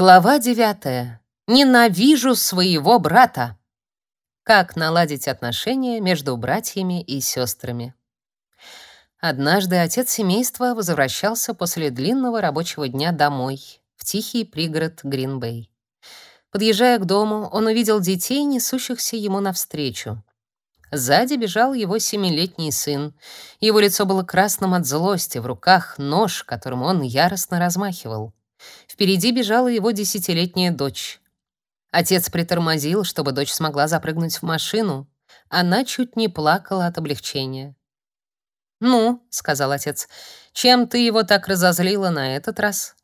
Глава 9. Ненавижу своего брата. Как наладить отношения между братьями и сестрами. Однажды отец семейства возвращался после длинного рабочего дня домой, в тихий пригород Гринбей. Подъезжая к дому, он увидел детей, несущихся ему навстречу. Сзади бежал его семилетний сын. Его лицо было красным от злости, в руках нож, которым он яростно размахивал. Впереди бежала его десятилетняя дочь. Отец притормозил, чтобы дочь смогла запрыгнуть в машину. Она чуть не плакала от облегчения. «Ну», — сказал отец, — «чем ты его так разозлила на этот раз?»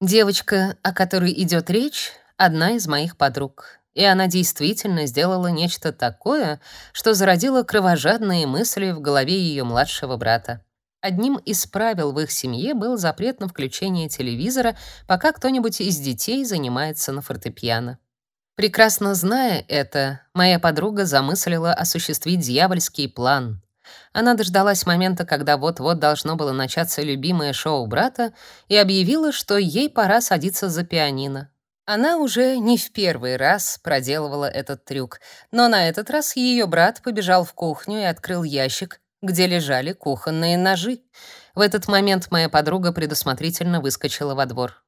Девочка, о которой идет речь, одна из моих подруг, и она действительно сделала нечто такое, что зародило кровожадные мысли в голове ее младшего брата. Одним из правил в их семье был запрет на включение телевизора, пока кто-нибудь из детей занимается на фортепиано. Прекрасно зная это, моя подруга замыслила осуществить дьявольский план. Она дождалась момента, когда вот-вот должно было начаться любимое шоу брата, и объявила, что ей пора садиться за пианино. Она уже не в первый раз проделывала этот трюк, но на этот раз ее брат побежал в кухню и открыл ящик, где лежали кухонные ножи. В этот момент моя подруга предусмотрительно выскочила во двор.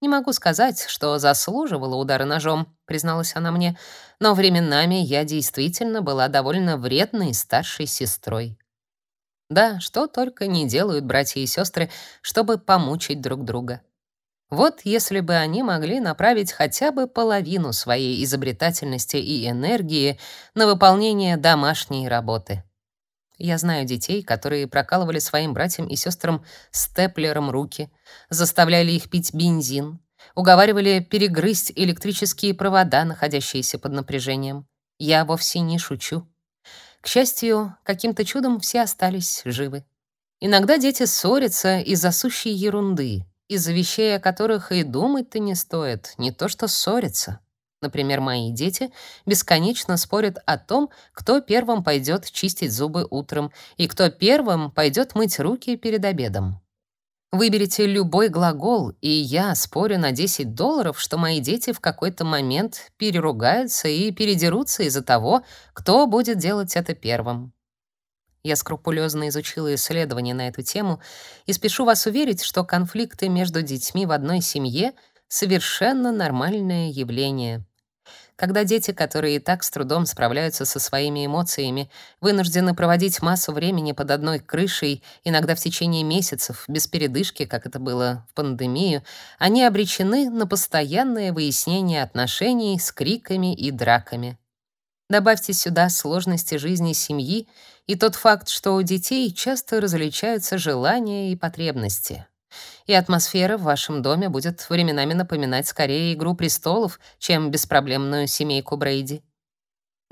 «Не могу сказать, что заслуживала удара ножом», — призналась она мне, «но временами я действительно была довольно вредной старшей сестрой». Да, что только не делают братья и сестры, чтобы помучить друг друга. Вот если бы они могли направить хотя бы половину своей изобретательности и энергии на выполнение домашней работы. Я знаю детей, которые прокалывали своим братьям и сестрам степлером руки, заставляли их пить бензин, уговаривали перегрызть электрические провода, находящиеся под напряжением. Я вовсе не шучу. К счастью, каким-то чудом все остались живы. Иногда дети ссорятся из-за сущей ерунды, из-за вещей, о которых и думать-то не стоит, не то что ссориться. Например, мои дети бесконечно спорят о том, кто первым пойдет чистить зубы утром и кто первым пойдет мыть руки перед обедом. Выберите любой глагол, и я спорю на 10 долларов, что мои дети в какой-то момент переругаются и передерутся из-за того, кто будет делать это первым. Я скрупулезно изучила исследования на эту тему и спешу вас уверить, что конфликты между детьми в одной семье — совершенно нормальное явление. Когда дети, которые и так с трудом справляются со своими эмоциями, вынуждены проводить массу времени под одной крышей, иногда в течение месяцев, без передышки, как это было в пандемию, они обречены на постоянное выяснение отношений с криками и драками. Добавьте сюда сложности жизни семьи и тот факт, что у детей часто различаются желания и потребности и атмосфера в вашем доме будет временами напоминать скорее «Игру престолов», чем беспроблемную семейку Брейди.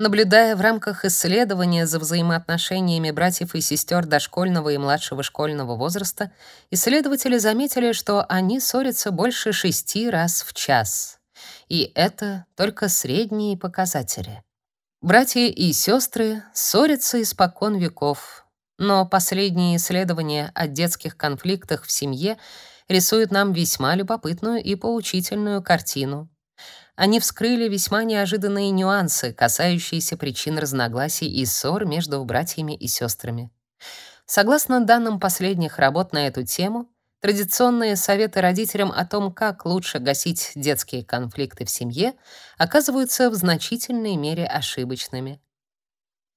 Наблюдая в рамках исследования за взаимоотношениями братьев и сестер дошкольного и младшего школьного возраста, исследователи заметили, что они ссорятся больше шести раз в час. И это только средние показатели. Братья и сестры ссорятся испокон веков, но последние исследования о детских конфликтах в семье рисуют нам весьма любопытную и поучительную картину. Они вскрыли весьма неожиданные нюансы, касающиеся причин разногласий и ссор между братьями и сестрами. Согласно данным последних работ на эту тему, традиционные советы родителям о том, как лучше гасить детские конфликты в семье, оказываются в значительной мере ошибочными.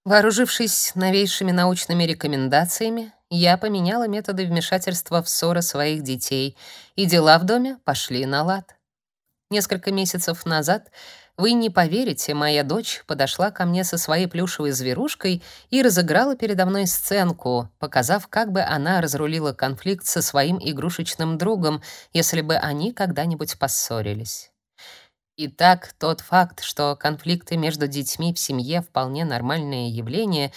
Вооружившись новейшими научными рекомендациями, я поменяла методы вмешательства в ссоры своих детей, и дела в доме пошли на лад. Несколько месяцев назад, вы не поверите, моя дочь подошла ко мне со своей плюшевой зверушкой и разыграла передо мной сценку, показав, как бы она разрулила конфликт со своим игрушечным другом, если бы они когда-нибудь поссорились. Итак, тот факт, что конфликты между детьми в семье вполне нормальное явление,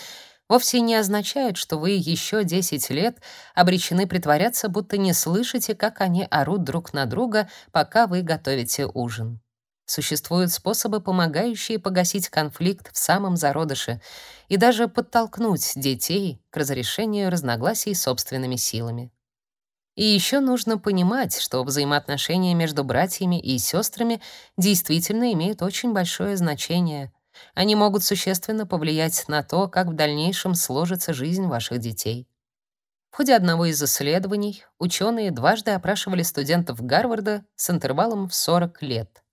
вовсе не означает, что вы еще 10 лет обречены притворяться, будто не слышите, как они орут друг на друга, пока вы готовите ужин. Существуют способы, помогающие погасить конфликт в самом зародыше и даже подтолкнуть детей к разрешению разногласий собственными силами. И еще нужно понимать, что взаимоотношения между братьями и сестрами действительно имеют очень большое значение. Они могут существенно повлиять на то, как в дальнейшем сложится жизнь ваших детей. В ходе одного из исследований ученые дважды опрашивали студентов Гарварда с интервалом в 40 лет.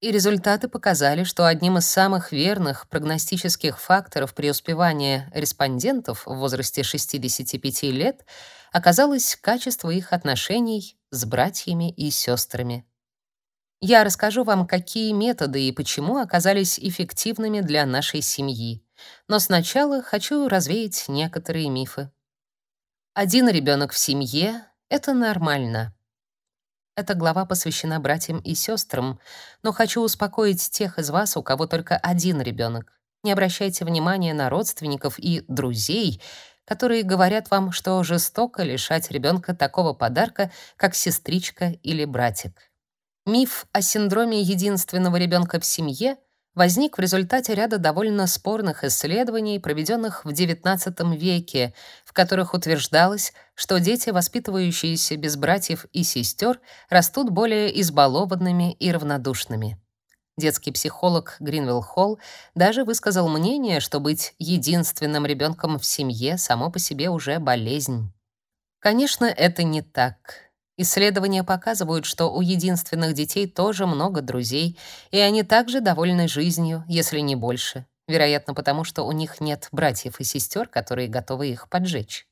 И результаты показали, что одним из самых верных прогностических факторов преуспевания респондентов в возрасте 65 лет оказалось качество их отношений с братьями и сестрами. Я расскажу вам, какие методы и почему оказались эффективными для нашей семьи. Но сначала хочу развеять некоторые мифы. Один ребенок в семье — это нормально. Эта глава посвящена братьям и сестрам, но хочу успокоить тех из вас, у кого только один ребенок. Не обращайте внимания на родственников и друзей, которые говорят вам, что жестоко лишать ребенка такого подарка, как сестричка или братик. Миф о синдроме единственного ребенка в семье возник в результате ряда довольно спорных исследований, проведенных в XIX веке, в которых утверждалось, что дети, воспитывающиеся без братьев и сестер, растут более избалованными и равнодушными. Детский психолог Гринвилл Холл даже высказал мнение, что быть единственным ребенком в семье само по себе уже болезнь. Конечно, это не так. Исследования показывают, что у единственных детей тоже много друзей, и они также довольны жизнью, если не больше. Вероятно, потому что у них нет братьев и сестер, которые готовы их поджечь.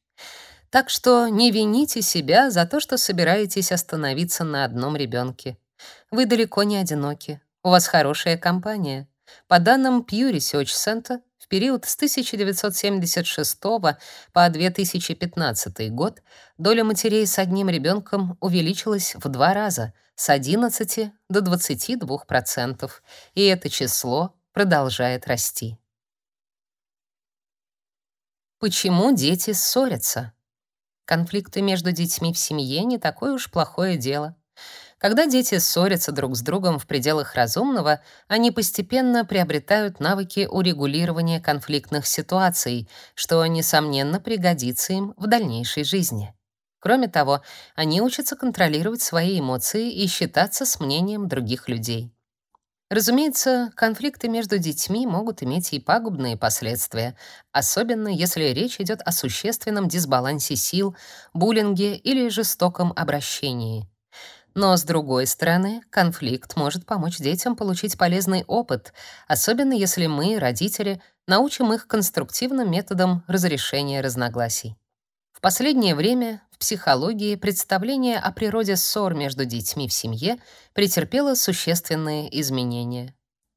Так что не вините себя за то, что собираетесь остановиться на одном ребенке. Вы далеко не одиноки. У вас хорошая компания. По данным Pew Research Center, в период с 1976 по 2015 год доля матерей с одним ребенком увеличилась в два раза с 11 до 22%, и это число продолжает расти. Почему дети ссорятся? Конфликты между детьми в семье не такое уж плохое дело. Когда дети ссорятся друг с другом в пределах разумного, они постепенно приобретают навыки урегулирования конфликтных ситуаций, что, несомненно, пригодится им в дальнейшей жизни. Кроме того, они учатся контролировать свои эмоции и считаться с мнением других людей. Разумеется, конфликты между детьми могут иметь и пагубные последствия, особенно если речь идет о существенном дисбалансе сил, буллинге или жестоком обращении. Но, с другой стороны, конфликт может помочь детям получить полезный опыт, особенно если мы, родители, научим их конструктивным методам разрешения разногласий. В последнее время в психологии представление о природе ссор между детьми в семье претерпело существенные изменения.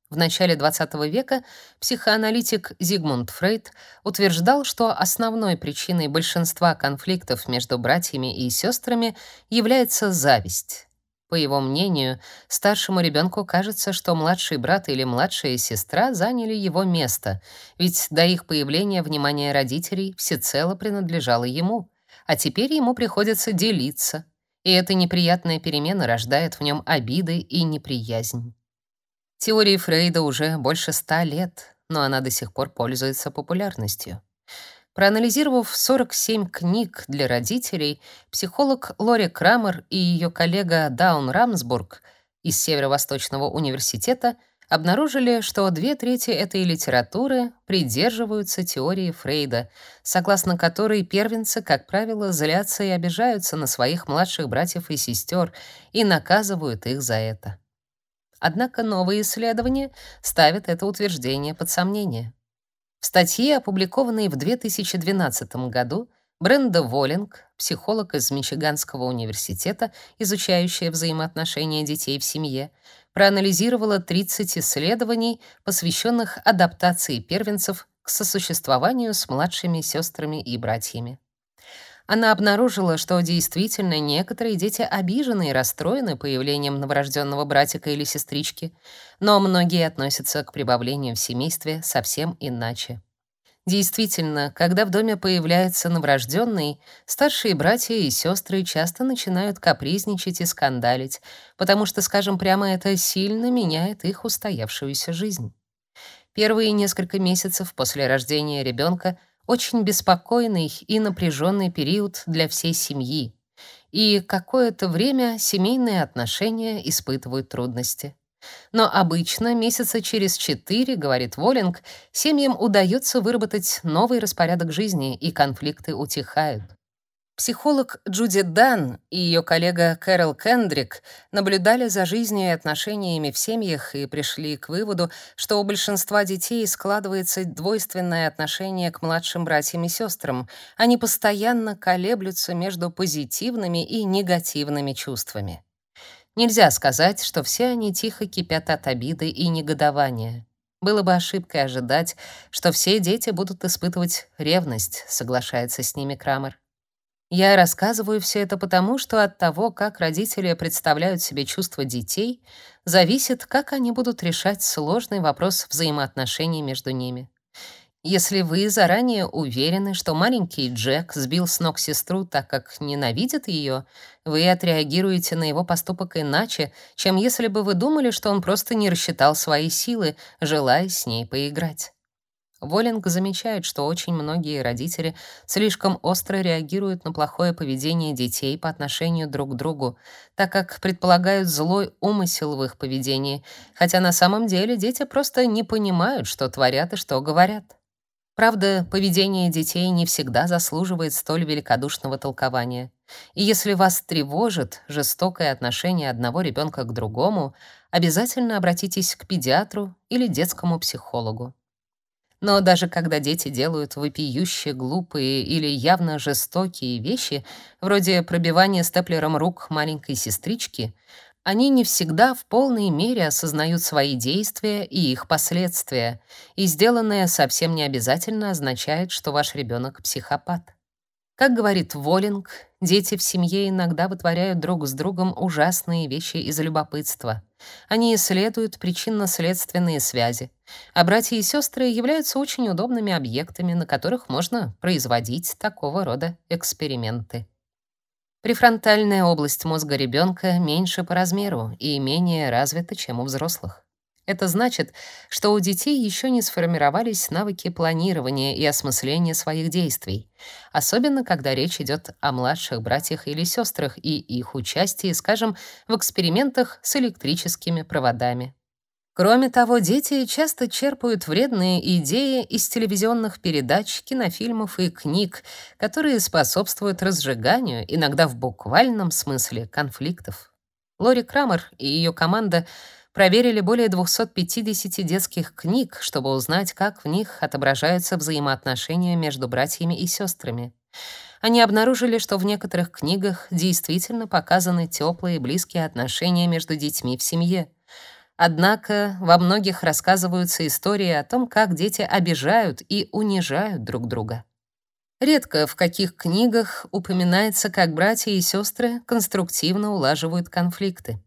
В начале XX века психоаналитик Зигмунд Фрейд утверждал, что основной причиной большинства конфликтов между братьями и сестрами является зависть. По его мнению, старшему ребенку кажется, что младший брат или младшая сестра заняли его место, ведь до их появления внимание родителей всецело принадлежало ему, а теперь ему приходится делиться, и эта неприятная перемена рождает в нем обиды и неприязнь. Теории Фрейда уже больше ста лет, но она до сих пор пользуется популярностью. Проанализировав 47 книг для родителей, психолог Лори Крамер и ее коллега Даун Рамсбург из Северо-Восточного университета обнаружили, что две трети этой литературы придерживаются теории Фрейда, согласно которой первенцы, как правило, злятся и обижаются на своих младших братьев и сестер и наказывают их за это. Однако новые исследования ставят это утверждение под сомнение. В статье, опубликованной в 2012 году, Бренда Воллинг, психолог из Мичиганского университета, изучающая взаимоотношения детей в семье, проанализировала 30 исследований, посвященных адаптации первенцев к сосуществованию с младшими сестрами и братьями. Она обнаружила, что действительно некоторые дети обижены и расстроены появлением новорожденного братика или сестрички, но многие относятся к прибавлению в семействе совсем иначе. Действительно, когда в доме появляется новорожденный, старшие братья и сестры часто начинают капризничать и скандалить, потому что, скажем прямо, это сильно меняет их устоявшуюся жизнь. Первые несколько месяцев после рождения ребенка очень беспокойный и напряженный период для всей семьи. и какое-то время семейные отношения испытывают трудности. Но обычно месяца через четыре, говорит Волинг, семьям удается выработать новый распорядок жизни, и конфликты утихают. Психолог Джуди Дан и ее коллега Кэрол Кендрик наблюдали за жизнью и отношениями в семьях и пришли к выводу, что у большинства детей складывается двойственное отношение к младшим братьям и сестрам. Они постоянно колеблются между позитивными и негативными чувствами. Нельзя сказать, что все они тихо кипят от обиды и негодования. Было бы ошибкой ожидать, что все дети будут испытывать ревность, соглашается с ними Крамер. Я рассказываю все это потому, что от того, как родители представляют себе чувства детей, зависит, как они будут решать сложный вопрос взаимоотношений между ними. Если вы заранее уверены, что маленький Джек сбил с ног сестру, так как ненавидит ее, вы отреагируете на его поступок иначе, чем если бы вы думали, что он просто не рассчитал свои силы, желая с ней поиграть. Волинг замечает, что очень многие родители слишком остро реагируют на плохое поведение детей по отношению друг к другу, так как предполагают злой умысел в их поведении, хотя на самом деле дети просто не понимают, что творят и что говорят. Правда, поведение детей не всегда заслуживает столь великодушного толкования. И если вас тревожит жестокое отношение одного ребенка к другому, обязательно обратитесь к педиатру или детскому психологу. Но даже когда дети делают вопиющие, глупые или явно жестокие вещи, вроде пробивания степлером рук маленькой сестрички, они не всегда в полной мере осознают свои действия и их последствия, и сделанное совсем не обязательно означает, что ваш ребенок психопат. Как говорит Волинг, дети в семье иногда вытворяют друг с другом ужасные вещи из любопытства. Они исследуют причинно-следственные связи, а братья и сестры являются очень удобными объектами, на которых можно производить такого рода эксперименты. Префронтальная область мозга ребенка меньше по размеру и менее развита, чем у взрослых. Это значит, что у детей еще не сформировались навыки планирования и осмысления своих действий, особенно когда речь идет о младших братьях или сестрах и их участии, скажем, в экспериментах с электрическими проводами. Кроме того, дети часто черпают вредные идеи из телевизионных передач, кинофильмов и книг, которые способствуют разжиганию, иногда в буквальном смысле, конфликтов. Лори Крамер и ее команда — проверили более 250 детских книг, чтобы узнать, как в них отображаются взаимоотношения между братьями и сестрами. Они обнаружили, что в некоторых книгах действительно показаны теплые и близкие отношения между детьми в семье. Однако во многих рассказываются истории о том, как дети обижают и унижают друг друга. Редко в каких книгах упоминается, как братья и сестры конструктивно улаживают конфликты.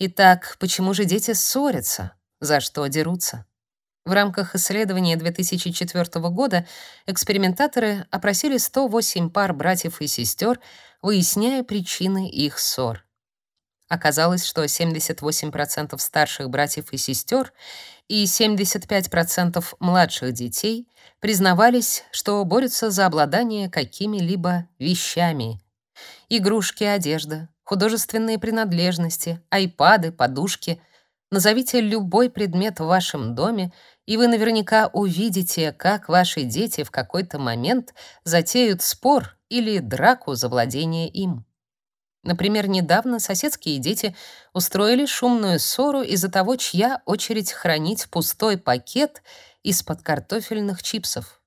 Итак, почему же дети ссорятся? За что дерутся? В рамках исследования 2004 года экспериментаторы опросили 108 пар братьев и сестер, выясняя причины их ссор. Оказалось, что 78% старших братьев и сестер и 75% младших детей признавались, что борются за обладание какими-либо вещами: игрушки, одежда, художественные принадлежности, айпады, подушки. Назовите любой предмет в вашем доме, и вы наверняка увидите, как ваши дети в какой-то момент затеют спор или драку за владение им. Например, недавно соседские дети устроили шумную ссору из-за того, чья очередь хранить пустой пакет из-под картофельных чипсов.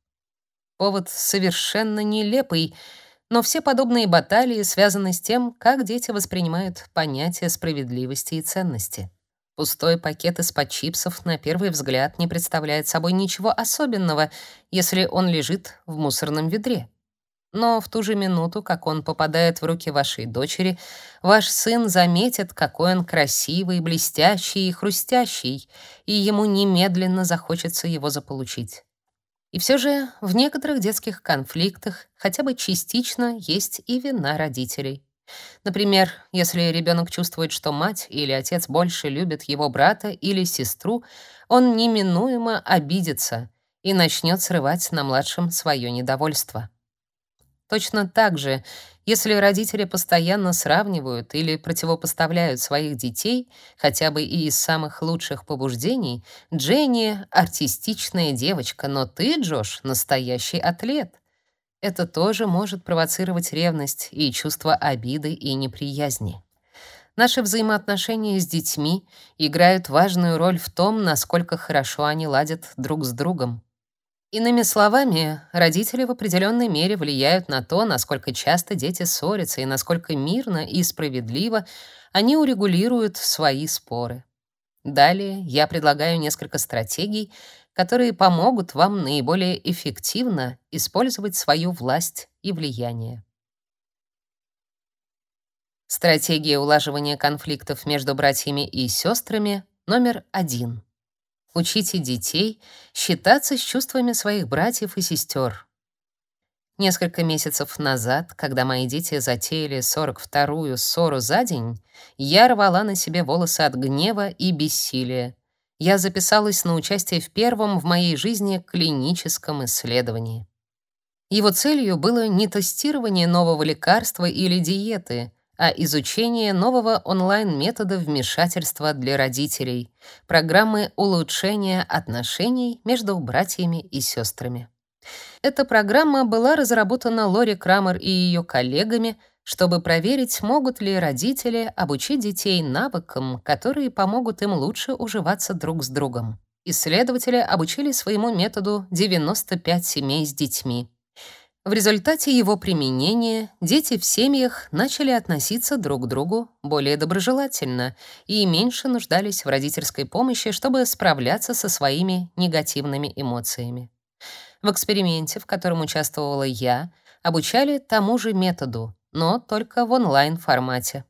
Повод совершенно нелепый — но все подобные баталии связаны с тем, как дети воспринимают понятие справедливости и ценности. Пустой пакет из-под чипсов на первый взгляд не представляет собой ничего особенного, если он лежит в мусорном ведре. Но в ту же минуту, как он попадает в руки вашей дочери, ваш сын заметит, какой он красивый, блестящий и хрустящий, и ему немедленно захочется его заполучить. И все же в некоторых детских конфликтах хотя бы частично есть и вина родителей. Например, если ребенок чувствует, что мать или отец больше любят его брата или сестру, он неминуемо обидится и начнет срывать на младшем свое недовольство. Точно так же, Если родители постоянно сравнивают или противопоставляют своих детей, хотя бы и из самых лучших побуждений, Дженни — артистичная девочка, но ты, Джош, настоящий атлет. Это тоже может провоцировать ревность и чувство обиды и неприязни. Наши взаимоотношения с детьми играют важную роль в том, насколько хорошо они ладят друг с другом. Иными словами, родители в определенной мере влияют на то, насколько часто дети ссорятся и насколько мирно и справедливо они урегулируют свои споры. Далее я предлагаю несколько стратегий, которые помогут вам наиболее эффективно использовать свою власть и влияние. Стратегия улаживания конфликтов между братьями и сестрами номер один. Учите детей считаться с чувствами своих братьев и сестер. Несколько месяцев назад, когда мои дети затеяли 42-ю ссору за день, я рвала на себе волосы от гнева и бессилия. Я записалась на участие в первом в моей жизни клиническом исследовании. Его целью было не тестирование нового лекарства или диеты, а изучение нового онлайн-метода вмешательства для родителей, программы улучшения отношений между братьями и сестрами. Эта программа была разработана Лори Крамер и ее коллегами, чтобы проверить, могут ли родители обучить детей навыкам, которые помогут им лучше уживаться друг с другом. Исследователи обучили своему методу 95 семей с детьми. В результате его применения дети в семьях начали относиться друг к другу более доброжелательно и меньше нуждались в родительской помощи, чтобы справляться со своими негативными эмоциями. В эксперименте, в котором участвовала я, обучали тому же методу, но только в онлайн-формате.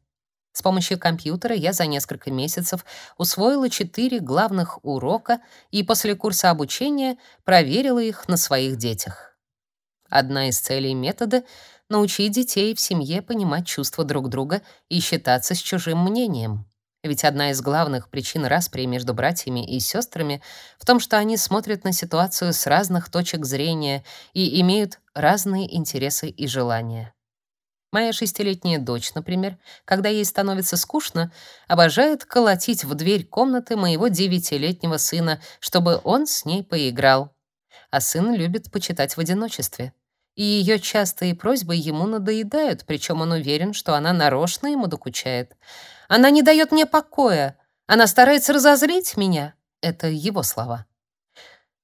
С помощью компьютера я за несколько месяцев усвоила четыре главных урока и после курса обучения проверила их на своих детях. Одна из целей метода — научить детей в семье понимать чувства друг друга и считаться с чужим мнением. Ведь одна из главных причин распри между братьями и сестрами в том, что они смотрят на ситуацию с разных точек зрения и имеют разные интересы и желания. Моя шестилетняя дочь, например, когда ей становится скучно, обожает колотить в дверь комнаты моего девятилетнего сына, чтобы он с ней поиграл. А сын любит почитать в одиночестве и ее частые просьбы ему надоедают, причем он уверен, что она нарочно ему докучает. Она не дает мне покоя. Она старается разозлить меня. Это его слова.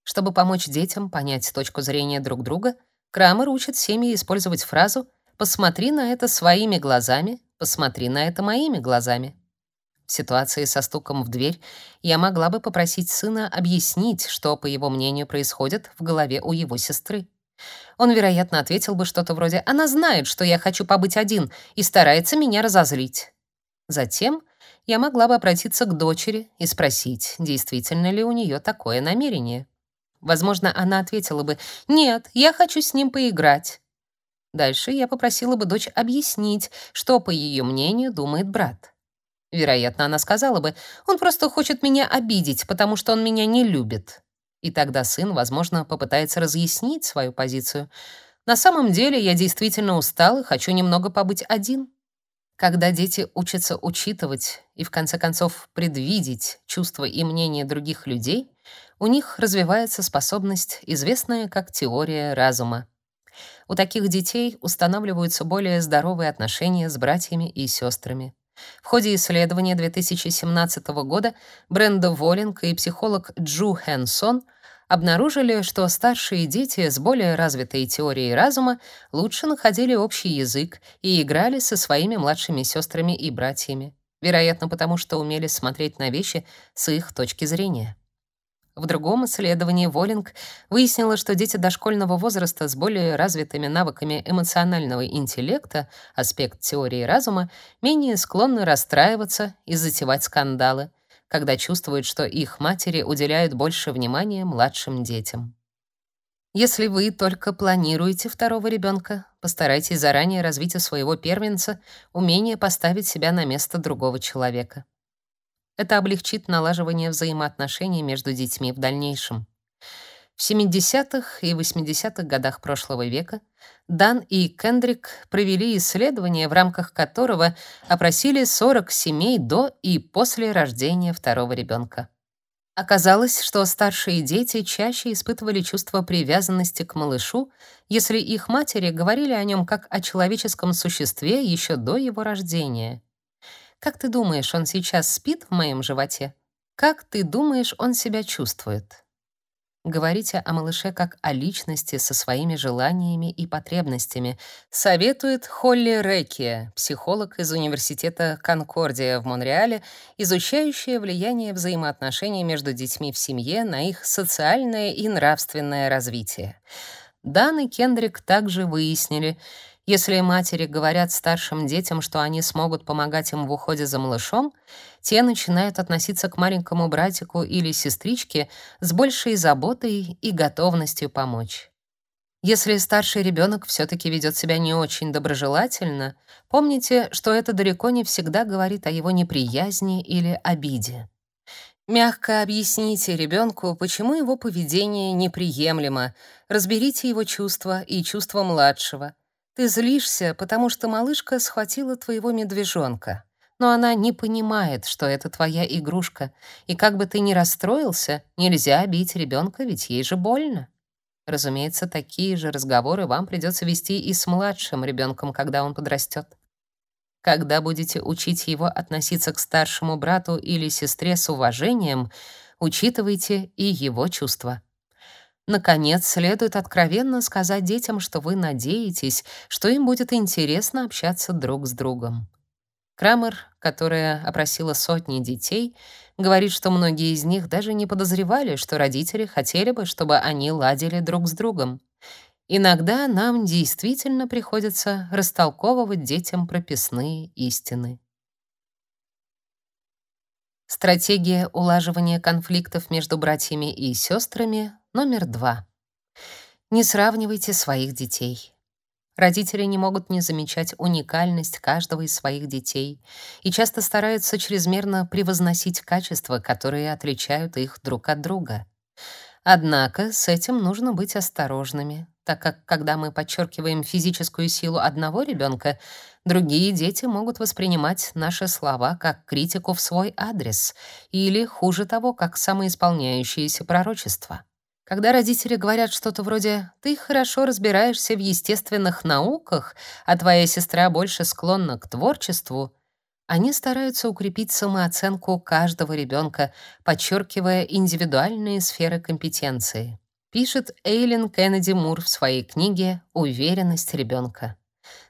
Чтобы помочь детям понять точку зрения друг друга, Крамер учит семьи использовать фразу «посмотри на это своими глазами, посмотри на это моими глазами». В ситуации со стуком в дверь я могла бы попросить сына объяснить, что, по его мнению, происходит в голове у его сестры. Он, вероятно, ответил бы что-то вроде «Она знает, что я хочу побыть один и старается меня разозлить». Затем я могла бы обратиться к дочери и спросить, действительно ли у нее такое намерение. Возможно, она ответила бы «Нет, я хочу с ним поиграть». Дальше я попросила бы дочь объяснить, что, по ее мнению, думает брат. Вероятно, она сказала бы «Он просто хочет меня обидеть, потому что он меня не любит». И тогда сын, возможно, попытается разъяснить свою позицию. На самом деле я действительно устал и хочу немного побыть один. Когда дети учатся учитывать и в конце концов предвидеть чувства и мнения других людей, у них развивается способность, известная как теория разума. У таких детей устанавливаются более здоровые отношения с братьями и сестрами. В ходе исследования 2017 года Бренда Воллинг и психолог Джу Хэнсон обнаружили, что старшие дети с более развитой теорией разума лучше находили общий язык и играли со своими младшими сестрами и братьями, вероятно, потому что умели смотреть на вещи с их точки зрения. В другом исследовании Воллинг выяснила, что дети дошкольного возраста с более развитыми навыками эмоционального интеллекта, аспект теории разума, менее склонны расстраиваться и затевать скандалы, когда чувствуют, что их матери уделяют больше внимания младшим детям. Если вы только планируете второго ребенка, постарайтесь заранее развить у своего первенца умение поставить себя на место другого человека. Это облегчит налаживание взаимоотношений между детьми в дальнейшем. В 70-х и 80-х годах прошлого века Дан и Кендрик провели исследование, в рамках которого опросили 40 семей до и после рождения второго ребенка. Оказалось, что старшие дети чаще испытывали чувство привязанности к малышу, если их матери говорили о нем как о человеческом существе еще до его рождения. Как ты думаешь, он сейчас спит в моем животе? Как ты думаешь, он себя чувствует? Говорите о малыше как о личности со своими желаниями и потребностями, советует Холли Рекки, психолог из Университета Конкордия в Монреале, изучающая влияние взаимоотношений между детьми в семье на их социальное и нравственное развитие. Дан и Кендрик также выяснили, если матери говорят старшим детям, что они смогут помогать им в уходе за малышом, те начинают относиться к маленькому братику или сестричке с большей заботой и готовностью помочь. Если старший ребенок все-таки ведет себя не очень доброжелательно, помните, что это далеко не всегда говорит о его неприязни или обиде. Мягко объясните ребенку, почему его поведение неприемлемо, разберите его чувства и чувства младшего — ты злишься, потому что малышка схватила твоего медвежонка. Но она не понимает, что это твоя игрушка, и как бы ты ни расстроился, нельзя бить ребенка, ведь ей же больно. Разумеется, такие же разговоры вам придется вести и с младшим ребенком, когда он подрастет. Когда будете учить его относиться к старшему брату или сестре с уважением, учитывайте и его чувства. Наконец, следует откровенно сказать детям, что вы надеетесь, что им будет интересно общаться друг с другом. Крамер, которая опросила сотни детей, говорит, что многие из них даже не подозревали, что родители хотели бы, чтобы они ладили друг с другом. Иногда нам действительно приходится растолковывать детям прописные истины. Стратегия улаживания конфликтов между братьями и сестрами Номер два. Не сравнивайте своих детей. Родители не могут не замечать уникальность каждого из своих детей и часто стараются чрезмерно превозносить качества, которые отличают их друг от друга. Однако с этим нужно быть осторожными, так как когда мы подчеркиваем физическую силу одного ребенка, другие дети могут воспринимать наши слова как критику в свой адрес или, хуже того, как самоисполняющееся пророчество. Когда родители говорят что-то вроде «ты хорошо разбираешься в естественных науках, а твоя сестра больше склонна к творчеству», они стараются укрепить самооценку каждого ребенка, подчеркивая индивидуальные сферы компетенции. Пишет Эйлин Кеннеди Мур в своей книге «Уверенность ребенка».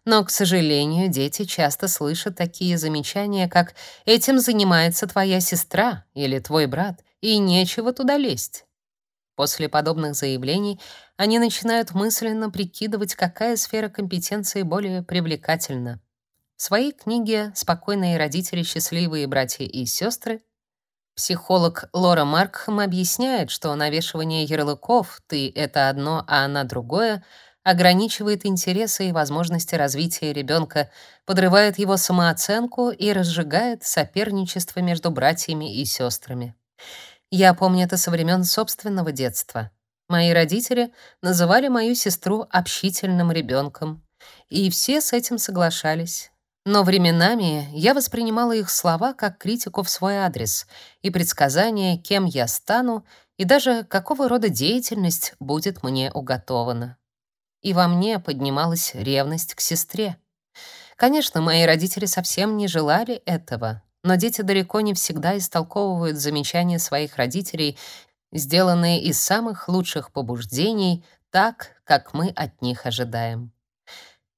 Но, к сожалению, дети часто слышат такие замечания, как «этим занимается твоя сестра» или «твой брат», и нечего туда лезть. После подобных заявлений они начинают мысленно прикидывать, какая сфера компетенции более привлекательна. В своей книге «Спокойные родители, счастливые братья и сестры» психолог Лора Маркхэм объясняет, что навешивание ярлыков «ты — это одно, а она — другое» ограничивает интересы и возможности развития ребенка, подрывает его самооценку и разжигает соперничество между братьями и сестрами. Я помню это со времен собственного детства. Мои родители называли мою сестру общительным ребенком, и все с этим соглашались. Но временами я воспринимала их слова как критику в свой адрес и предсказание, кем я стану и даже какого рода деятельность будет мне уготована. И во мне поднималась ревность к сестре. Конечно, мои родители совсем не желали этого, но дети далеко не всегда истолковывают замечания своих родителей, сделанные из самых лучших побуждений, так, как мы от них ожидаем.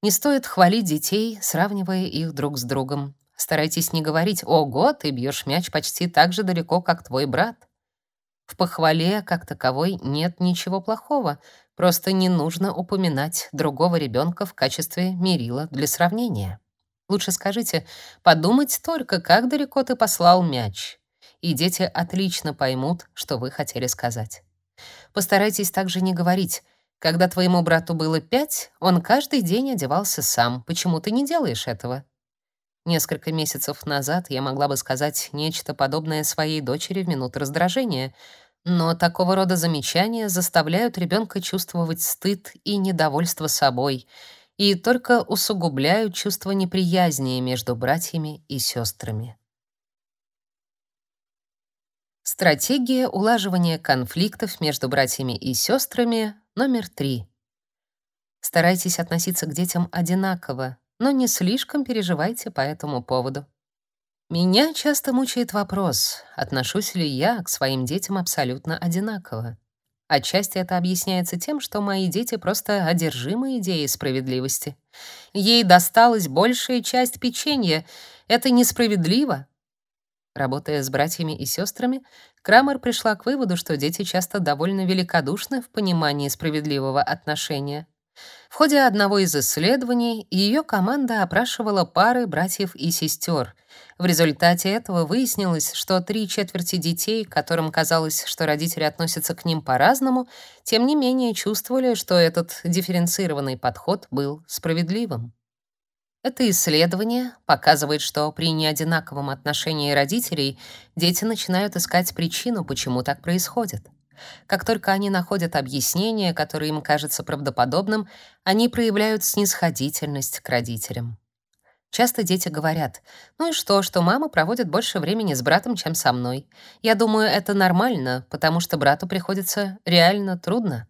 Не стоит хвалить детей, сравнивая их друг с другом. Старайтесь не говорить «Ого, ты бьешь мяч почти так же далеко, как твой брат». В похвале, как таковой, нет ничего плохого, просто не нужно упоминать другого ребенка в качестве мерила для сравнения. Лучше скажите, подумать только, как далеко ты послал мяч. И дети отлично поймут, что вы хотели сказать. Постарайтесь также не говорить, когда твоему брату было пять, он каждый день одевался сам. Почему ты не делаешь этого? Несколько месяцев назад я могла бы сказать нечто подобное своей дочери в минуту раздражения, Но такого рода замечания заставляют ребенка чувствовать стыд и недовольство собой и только усугубляют чувство неприязни между братьями и сестрами. Стратегия улаживания конфликтов между братьями и сестрами номер три. Старайтесь относиться к детям одинаково, но не слишком переживайте по этому поводу. Меня часто мучает вопрос, отношусь ли я к своим детям абсолютно одинаково. Отчасти это объясняется тем, что мои дети просто одержимы идеей справедливости. Ей досталась большая часть печенья. Это несправедливо. Работая с братьями и сестрами, Крамер пришла к выводу, что дети часто довольно великодушны в понимании справедливого отношения. В ходе одного из исследований ее команда опрашивала пары братьев и сестер. В результате этого выяснилось, что три четверти детей, которым казалось, что родители относятся к ним по-разному, тем не менее чувствовали, что этот дифференцированный подход был справедливым. Это исследование показывает, что при неодинаковом отношении родителей дети начинают искать причину, почему так происходит. Как только они находят объяснение, которое им кажется правдоподобным, они проявляют снисходительность к родителям. Часто дети говорят: "Ну и что, что мама проводит больше времени с братом, чем со мной? Я думаю, это нормально, потому что брату приходится реально трудно".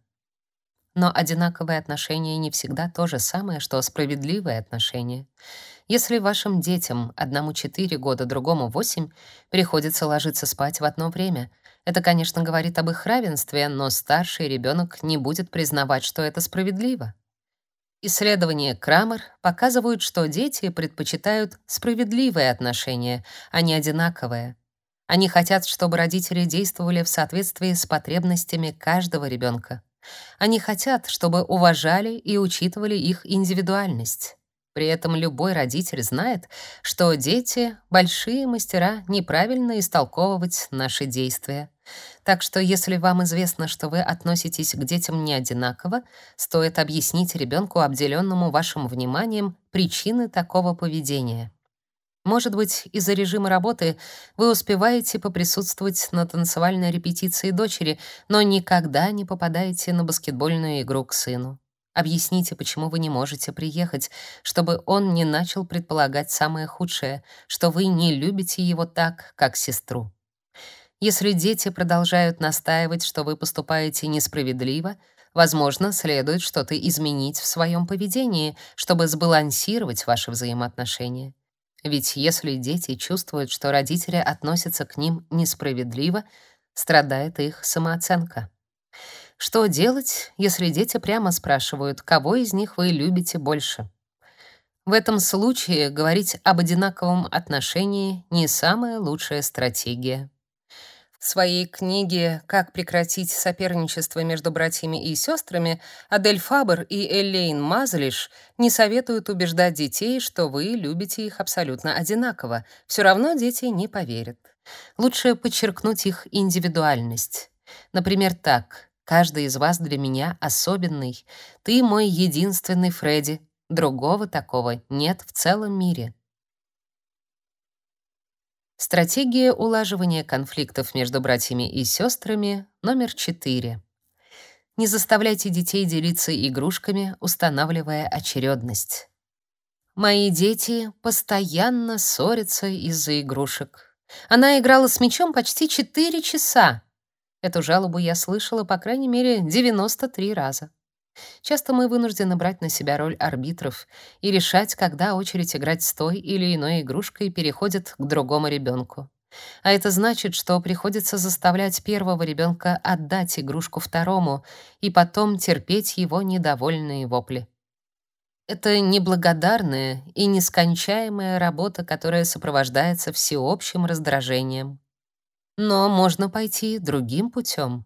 Но одинаковые отношения не всегда то же самое, что справедливые отношения. Если вашим детям, одному 4 года, другому 8, приходится ложиться спать в одно время, это, конечно, говорит об их равенстве, но старший ребенок не будет признавать, что это справедливо. Исследования Крамер показывают, что дети предпочитают справедливые отношения, а не одинаковые. Они хотят, чтобы родители действовали в соответствии с потребностями каждого ребенка. Они хотят, чтобы уважали и учитывали их индивидуальность. При этом любой родитель знает, что дети — большие мастера неправильно истолковывать наши действия. Так что если вам известно, что вы относитесь к детям не одинаково, стоит объяснить ребенку, обделенному вашим вниманием, причины такого поведения. Может быть, из-за режима работы вы успеваете поприсутствовать на танцевальной репетиции дочери, но никогда не попадаете на баскетбольную игру к сыну. Объясните, почему вы не можете приехать, чтобы он не начал предполагать самое худшее, что вы не любите его так, как сестру. Если дети продолжают настаивать, что вы поступаете несправедливо, возможно, следует что-то изменить в своем поведении, чтобы сбалансировать ваши взаимоотношения. Ведь если дети чувствуют, что родители относятся к ним несправедливо, страдает их самооценка. Что делать, если дети прямо спрашивают, кого из них вы любите больше? В этом случае говорить об одинаковом отношении не самая лучшая стратегия. В своей книге «Как прекратить соперничество между братьями и сестрами» Адель Фабер и Элейн Мазлиш не советуют убеждать детей, что вы любите их абсолютно одинаково. Все равно дети не поверят. Лучше подчеркнуть их индивидуальность. Например, так: Каждый из вас для меня особенный. Ты мой единственный Фредди. Другого такого нет в целом мире. Стратегия улаживания конфликтов между братьями и сестрами номер 4. Не заставляйте детей делиться игрушками, устанавливая очередность. Мои дети постоянно ссорятся из-за игрушек. Она играла с мячом почти 4 часа. Эту жалобу я слышала, по крайней мере, 93 раза. Часто мы вынуждены брать на себя роль арбитров и решать, когда очередь играть с той или иной игрушкой переходит к другому ребенку. А это значит, что приходится заставлять первого ребенка отдать игрушку второму и потом терпеть его недовольные вопли. Это неблагодарная и нескончаемая работа, которая сопровождается всеобщим раздражением. Но можно пойти другим путем.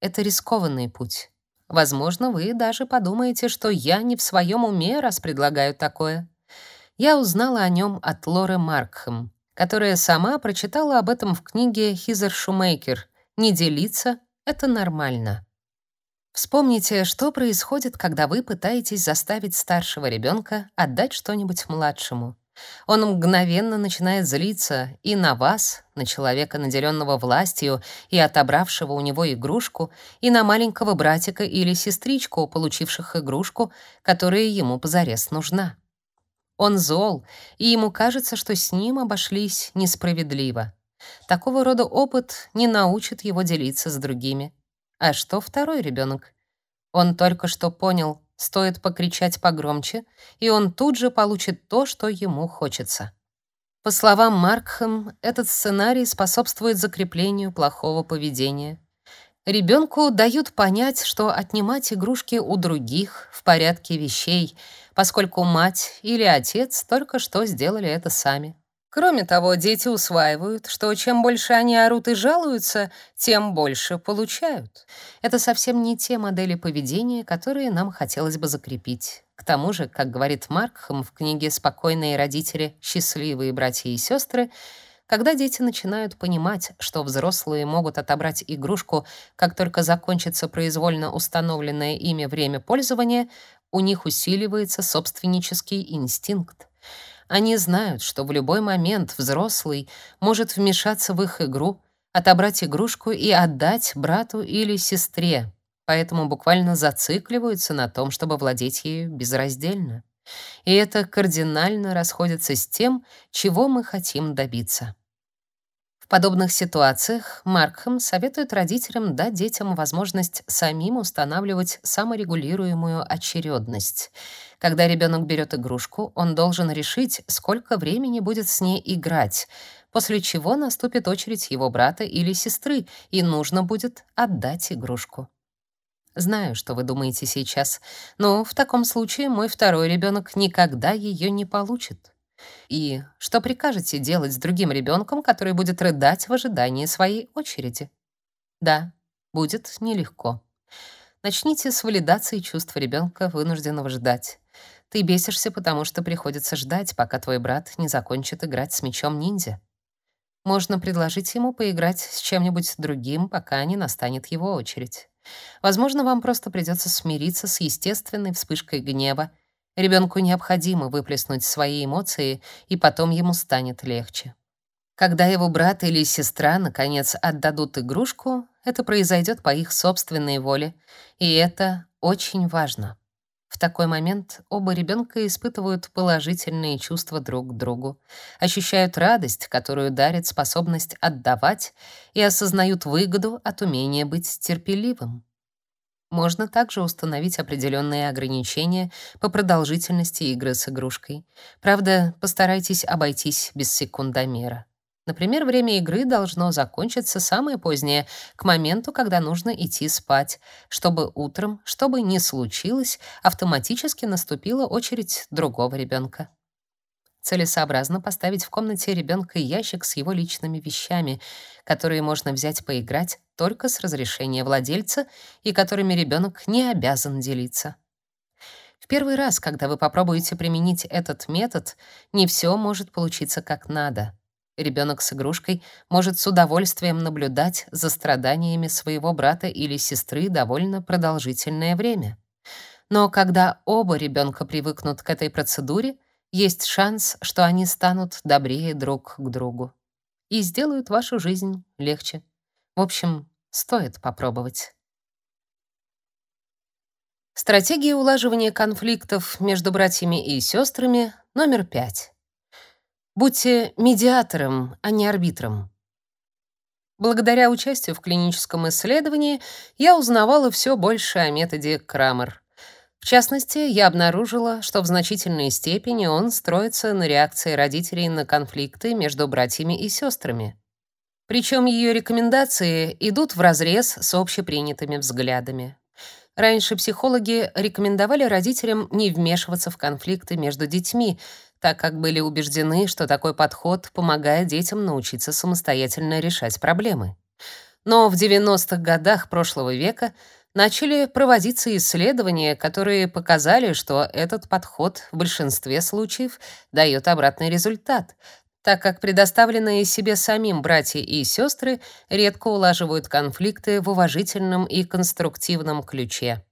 Это рискованный путь. Возможно, вы даже подумаете, что я не в своем уме, раз предлагаю такое. Я узнала о нем от Лоры Маркхэм, которая сама прочитала об этом в книге Хизер Шумейкер «Не делиться — это нормально». Вспомните, что происходит, когда вы пытаетесь заставить старшего ребенка отдать что-нибудь младшему. Он мгновенно начинает злиться и на вас, на человека, наделенного властью и отобравшего у него игрушку, и на маленького братика или сестричку, получивших игрушку, которая ему позарез нужна. Он зол, и ему кажется, что с ним обошлись несправедливо. Такого рода опыт не научит его делиться с другими. А что второй ребенок? Он только что понял, стоит покричать погромче, и он тут же получит то, что ему хочется. По словам Маркхэм, этот сценарий способствует закреплению плохого поведения. Ребенку дают понять, что отнимать игрушки у других в порядке вещей, поскольку мать или отец только что сделали это сами. Кроме того, дети усваивают, что чем больше они орут и жалуются, тем больше получают. Это совсем не те модели поведения, которые нам хотелось бы закрепить. К тому же, как говорит Маркхэм в книге «Спокойные родители. Счастливые братья и сестры», когда дети начинают понимать, что взрослые могут отобрать игрушку, как только закончится произвольно установленное ими время пользования, у них усиливается собственнический инстинкт. Они знают, что в любой момент взрослый может вмешаться в их игру, отобрать игрушку и отдать брату или сестре, поэтому буквально зацикливаются на том, чтобы владеть ею безраздельно. И это кардинально расходится с тем, чего мы хотим добиться подобных ситуациях Маркхэм советует родителям дать детям возможность самим устанавливать саморегулируемую очередность. Когда ребенок берет игрушку, он должен решить, сколько времени будет с ней играть, после чего наступит очередь его брата или сестры, и нужно будет отдать игрушку. Знаю, что вы думаете сейчас, но в таком случае мой второй ребенок никогда ее не получит. И что прикажете делать с другим ребенком, который будет рыдать в ожидании своей очереди? Да, будет нелегко. Начните с валидации чувств ребенка, вынужденного ждать. Ты бесишься, потому что приходится ждать, пока твой брат не закончит играть с мечом ниндзя. Можно предложить ему поиграть с чем-нибудь другим, пока не настанет его очередь. Возможно, вам просто придется смириться с естественной вспышкой гнева Ребенку необходимо выплеснуть свои эмоции, и потом ему станет легче. Когда его брат или сестра наконец отдадут игрушку, это произойдет по их собственной воле, и это очень важно. В такой момент оба ребенка испытывают положительные чувства друг к другу, ощущают радость, которую дарит способность отдавать, и осознают выгоду от умения быть терпеливым. Можно также установить определенные ограничения по продолжительности игры с игрушкой. Правда, постарайтесь обойтись без секундомера. Например, время игры должно закончиться самое позднее, к моменту, когда нужно идти спать, чтобы утром, что бы ни случилось, автоматически наступила очередь другого ребенка. Целесообразно поставить в комнате ребенка ящик с его личными вещами, которые можно взять поиграть только с разрешения владельца и которыми ребенок не обязан делиться. В первый раз, когда вы попробуете применить этот метод, не все может получиться как надо. Ребенок с игрушкой может с удовольствием наблюдать за страданиями своего брата или сестры довольно продолжительное время. Но когда оба ребенка привыкнут к этой процедуре, есть шанс, что они станут добрее друг к другу и сделают вашу жизнь легче. В общем, стоит попробовать. Стратегия улаживания конфликтов между братьями и сестрами номер пять. Будьте медиатором, а не арбитром. Благодаря участию в клиническом исследовании я узнавала все больше о методе Крамер. В частности, я обнаружила, что в значительной степени он строится на реакции родителей на конфликты между братьями и сестрами. Причем ее рекомендации идут вразрез с общепринятыми взглядами. Раньше психологи рекомендовали родителям не вмешиваться в конфликты между детьми, так как были убеждены, что такой подход помогает детям научиться самостоятельно решать проблемы. Но в 90-х годах прошлого века начали проводиться исследования, которые показали, что этот подход в большинстве случаев дает обратный результат, так как предоставленные себе самим братья и сестры редко улаживают конфликты в уважительном и конструктивном ключе.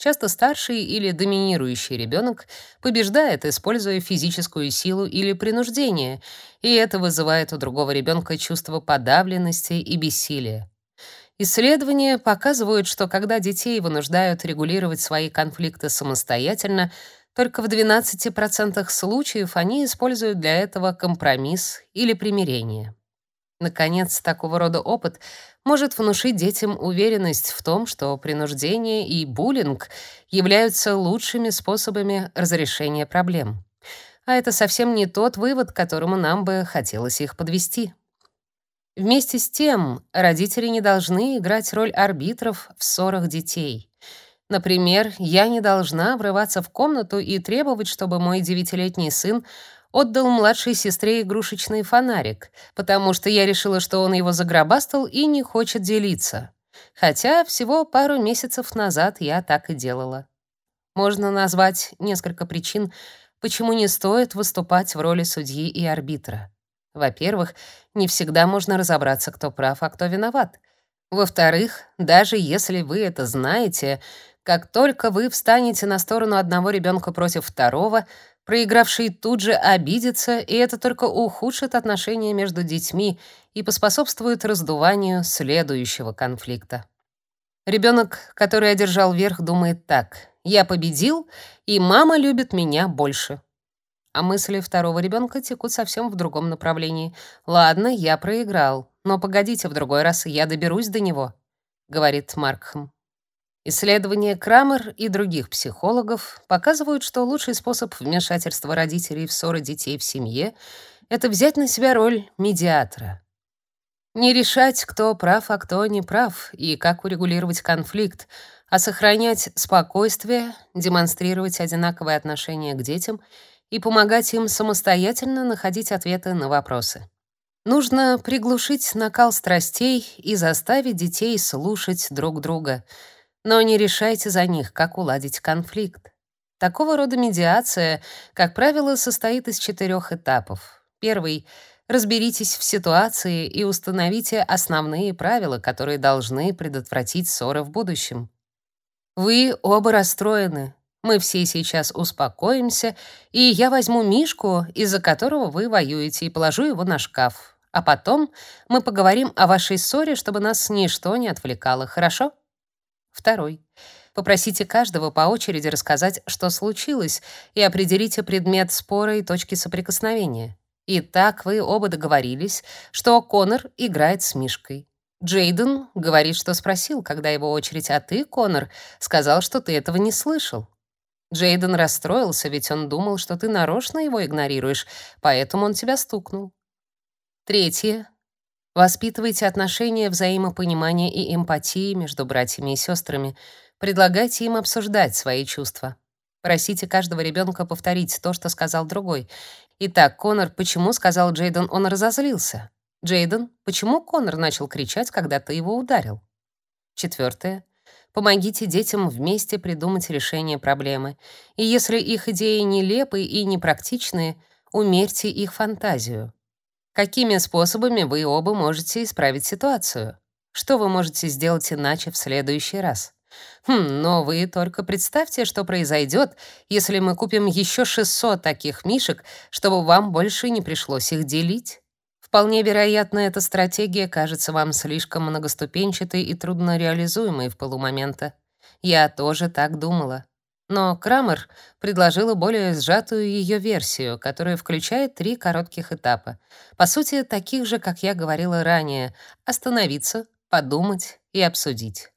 Часто старший или доминирующий ребенок побеждает, используя физическую силу или принуждение, и это вызывает у другого ребенка чувство подавленности и бессилия. Исследования показывают, что когда детей вынуждают регулировать свои конфликты самостоятельно, только в 12% случаев они используют для этого компромисс или примирение. Наконец, такого рода опыт может внушить детям уверенность в том, что принуждение и буллинг являются лучшими способами разрешения проблем. А это совсем не тот вывод, к которому нам бы хотелось их подвести. Вместе с тем, родители не должны играть роль арбитров в ссорах детей. Например, я не должна врываться в комнату и требовать, чтобы мой девятилетний сын отдал младшей сестре игрушечный фонарик, потому что я решила, что он его загробастал и не хочет делиться. Хотя всего пару месяцев назад я так и делала. Можно назвать несколько причин, почему не стоит выступать в роли судьи и арбитра. Во-первых, не всегда можно разобраться, кто прав, а кто виноват. Во-вторых, даже если вы это знаете, как только вы встанете на сторону одного ребенка против второго, Проигравший тут же обидится, и это только ухудшит отношения между детьми и поспособствует раздуванию следующего конфликта. Ребенок, который одержал верх, думает так: я победил, и мама любит меня больше. А мысли второго ребенка текут совсем в другом направлении. Ладно, я проиграл, но погодите, в другой раз я доберусь до него, говорит Маркхэм. Исследования Крамер и других психологов показывают, что лучший способ вмешательства родителей в ссоры детей в семье — это взять на себя роль медиатора. Не решать, кто прав, а кто не прав, и как урегулировать конфликт, а сохранять спокойствие, демонстрировать одинаковое отношение к детям и помогать им самостоятельно находить ответы на вопросы. Нужно приглушить накал страстей и заставить детей слушать друг друга — но не решайте за них, как уладить конфликт. Такого рода медиация, как правило, состоит из четырех этапов. Первый разберитесь в ситуации и установите основные правила, которые должны предотвратить ссоры в будущем. Вы оба расстроены. Мы все сейчас успокоимся, и я возьму Мишку, из-за которого вы воюете, и положу его на шкаф. А потом мы поговорим о вашей ссоре, чтобы нас ничто не отвлекало, хорошо? Второй. Попросите каждого по очереди рассказать, что случилось, и определите предмет спора и точки соприкосновения. И так вы оба договорились, что Конор играет с Мишкой. Джейден говорит, что спросил, когда его очередь, а ты, Конор, сказал, что ты этого не слышал. Джейден расстроился, ведь он думал, что ты нарочно его игнорируешь, поэтому он тебя стукнул. Третье. Воспитывайте отношения взаимопонимания и эмпатии между братьями и сестрами. Предлагайте им обсуждать свои чувства. Просите каждого ребенка повторить то, что сказал другой. Итак, Конор, почему сказал Джейден, он разозлился? Джейден, почему Конор начал кричать, когда ты его ударил? Четвертое. Помогите детям вместе придумать решение проблемы. И если их идеи нелепы и непрактичные, умерьте их фантазию. Какими способами вы оба можете исправить ситуацию? Что вы можете сделать иначе в следующий раз? Хм, но вы только представьте, что произойдет, если мы купим еще 600 таких мишек, чтобы вам больше не пришлось их делить. Вполне вероятно, эта стратегия кажется вам слишком многоступенчатой и трудно реализуемой в полумомента. Я тоже так думала. Но Крамер предложила более сжатую ее версию, которая включает три коротких этапа. По сути, таких же, как я говорила ранее: остановиться, подумать и обсудить.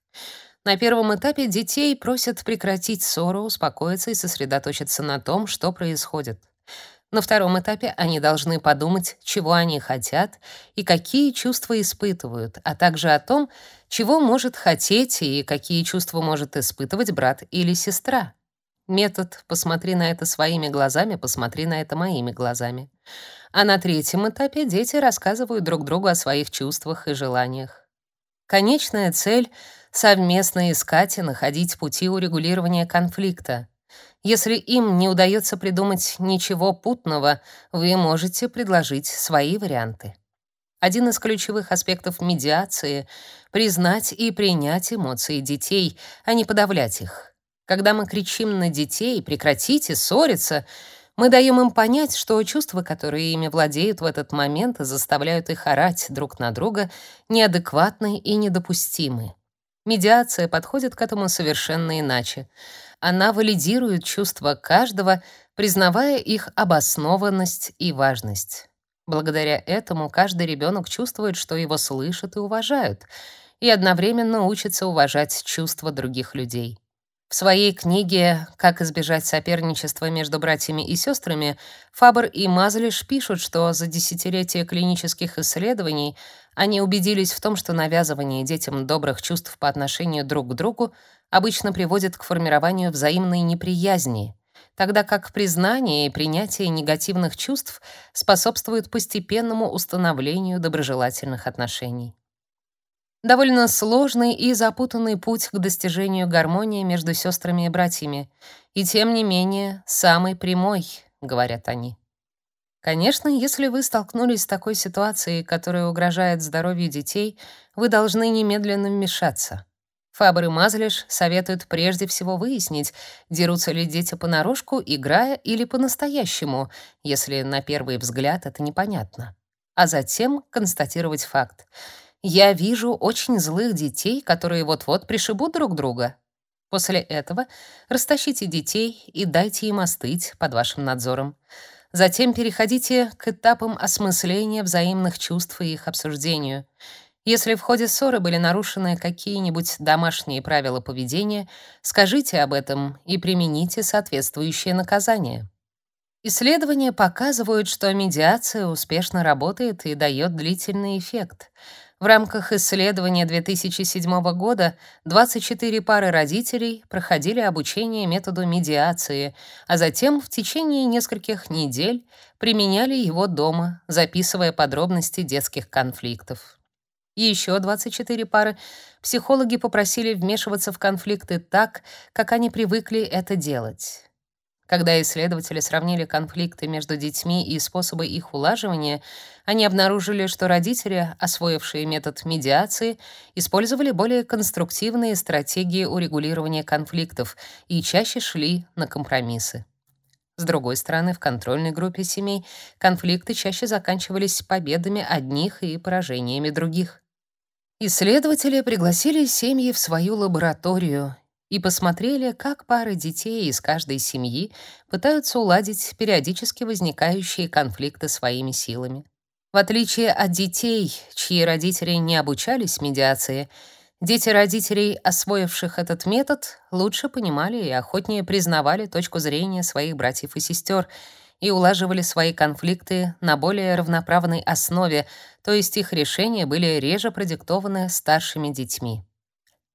На первом этапе детей просят прекратить ссору, успокоиться и сосредоточиться на том, что происходит. На втором этапе они должны подумать, чего они хотят и какие чувства испытывают, а также о том, чего может хотеть и какие чувства может испытывать брат или сестра. Метод «посмотри на это своими глазами, посмотри на это моими глазами». А на третьем этапе дети рассказывают друг другу о своих чувствах и желаниях. Конечная цель — совместно искать и находить пути урегулирования конфликта. Если им не удается придумать ничего путного, вы можете предложить свои варианты. Один из ключевых аспектов медиации — признать и принять эмоции детей, а не подавлять их. Когда мы кричим на детей «прекратите ссориться», мы даем им понять, что чувства, которые ими владеют в этот момент, заставляют их орать друг на друга, неадекватны и недопустимы. Медиация подходит к этому совершенно иначе. Она валидирует чувства каждого, признавая их обоснованность и важность. Благодаря этому каждый ребенок чувствует, что его слышат и уважают, и одновременно учится уважать чувства других людей. В своей книге «Как избежать соперничества между братьями и сестрами» Фабер и Мазлиш пишут, что за десятилетия клинических исследований они убедились в том, что навязывание детям добрых чувств по отношению друг к другу обычно приводит к формированию взаимной неприязни, тогда как признание и принятие негативных чувств способствуют постепенному установлению доброжелательных отношений. Довольно сложный и запутанный путь к достижению гармонии между сестрами и братьями, и тем не менее самый прямой, говорят они. Конечно, если вы столкнулись с такой ситуацией, которая угрожает здоровью детей, вы должны немедленно вмешаться. Фабр и Мазлиш советуют прежде всего выяснить, дерутся ли дети понарошку, играя, или по-настоящему, если на первый взгляд это непонятно. А затем констатировать факт — я вижу очень злых детей, которые вот-вот пришибут друг друга. После этого растащите детей и дайте им остыть под вашим надзором. Затем переходите к этапам осмысления взаимных чувств и их обсуждению. Если в ходе ссоры были нарушены какие-нибудь домашние правила поведения, скажите об этом и примените соответствующее наказание. Исследования показывают, что медиация успешно работает и дает длительный эффект. В рамках исследования 2007 года 24 пары родителей проходили обучение методу медиации, а затем в течение нескольких недель применяли его дома, записывая подробности детских конфликтов. И еще 24 пары психологи попросили вмешиваться в конфликты так, как они привыкли это делать. Когда исследователи сравнили конфликты между детьми и способы их улаживания, они обнаружили, что родители, освоившие метод медиации, использовали более конструктивные стратегии урегулирования конфликтов и чаще шли на компромиссы. С другой стороны, в контрольной группе семей конфликты чаще заканчивались победами одних и поражениями других. Исследователи пригласили семьи в свою лабораторию и посмотрели, как пары детей из каждой семьи пытаются уладить периодически возникающие конфликты своими силами. В отличие от детей, чьи родители не обучались медиации, дети родителей, освоивших этот метод, лучше понимали и охотнее признавали точку зрения своих братьев и сестер и улаживали свои конфликты на более равноправной основе, то есть их решения были реже продиктованы старшими детьми.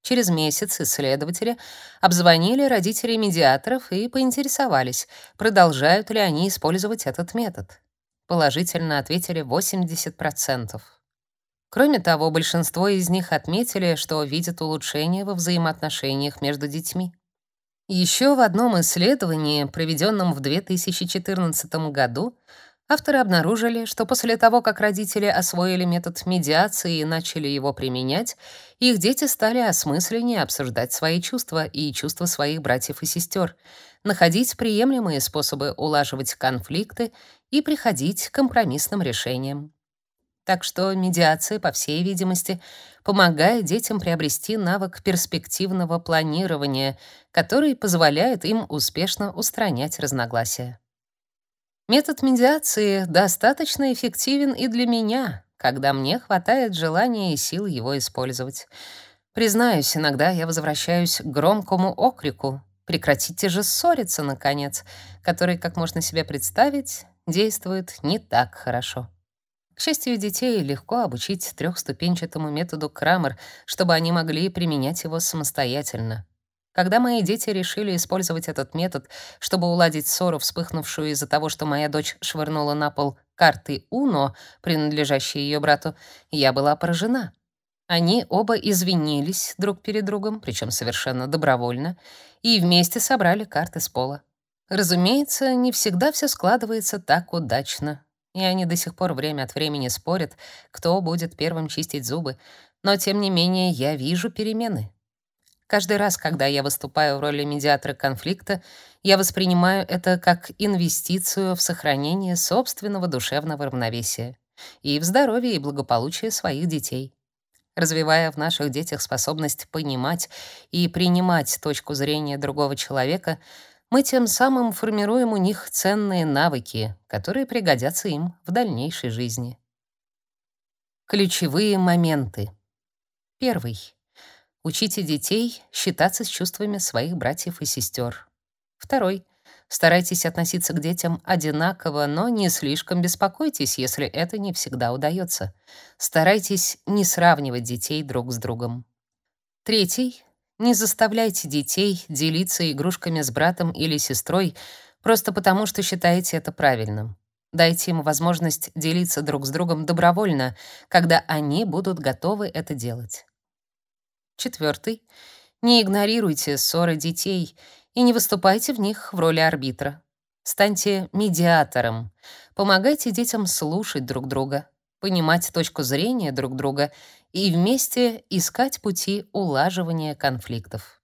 Через месяц исследователи обзвонили родителей медиаторов и поинтересовались, продолжают ли они использовать этот метод. Положительно ответили 80%. Кроме того, большинство из них отметили, что видят улучшение во взаимоотношениях между детьми. Еще в одном исследовании, проведенном в 2014 году, Авторы обнаружили, что после того, как родители освоили метод медиации и начали его применять, их дети стали осмысленнее обсуждать свои чувства и чувства своих братьев и сестер, находить приемлемые способы улаживать конфликты и приходить к компромиссным решениям. Так что медиация, по всей видимости, помогает детям приобрести навык перспективного планирования, который позволяет им успешно устранять разногласия. Метод медиации достаточно эффективен и для меня, когда мне хватает желания и сил его использовать. Признаюсь, иногда я возвращаюсь к громкому окрику «Прекратите же ссориться, наконец», который, как можно себе представить, действует не так хорошо. К счастью, детей легко обучить трехступенчатому методу Крамер, чтобы они могли применять его самостоятельно. Когда мои дети решили использовать этот метод, чтобы уладить ссору, вспыхнувшую из-за того, что моя дочь швырнула на пол карты Уно, принадлежащие ее брату, я была поражена. Они оба извинились друг перед другом, причем совершенно добровольно, и вместе собрали карты с пола. Разумеется, не всегда все складывается так удачно, и они до сих пор время от времени спорят, кто будет первым чистить зубы, но тем не менее я вижу перемены. Каждый раз, когда я выступаю в роли медиатора конфликта, я воспринимаю это как инвестицию в сохранение собственного душевного равновесия и в здоровье и благополучие своих детей. Развивая в наших детях способность понимать и принимать точку зрения другого человека, мы тем самым формируем у них ценные навыки, которые пригодятся им в дальнейшей жизни. Ключевые моменты. Первый. Учите детей считаться с чувствами своих братьев и сестер. Второй. Старайтесь относиться к детям одинаково, но не слишком беспокойтесь, если это не всегда удается. Старайтесь не сравнивать детей друг с другом. Третий. Не заставляйте детей делиться игрушками с братом или сестрой просто потому, что считаете это правильным. Дайте им возможность делиться друг с другом добровольно, когда они будут готовы это делать. Четвертый. Не игнорируйте ссоры детей и не выступайте в них в роли арбитра. Станьте медиатором. Помогайте детям слушать друг друга, понимать точку зрения друг друга и вместе искать пути улаживания конфликтов.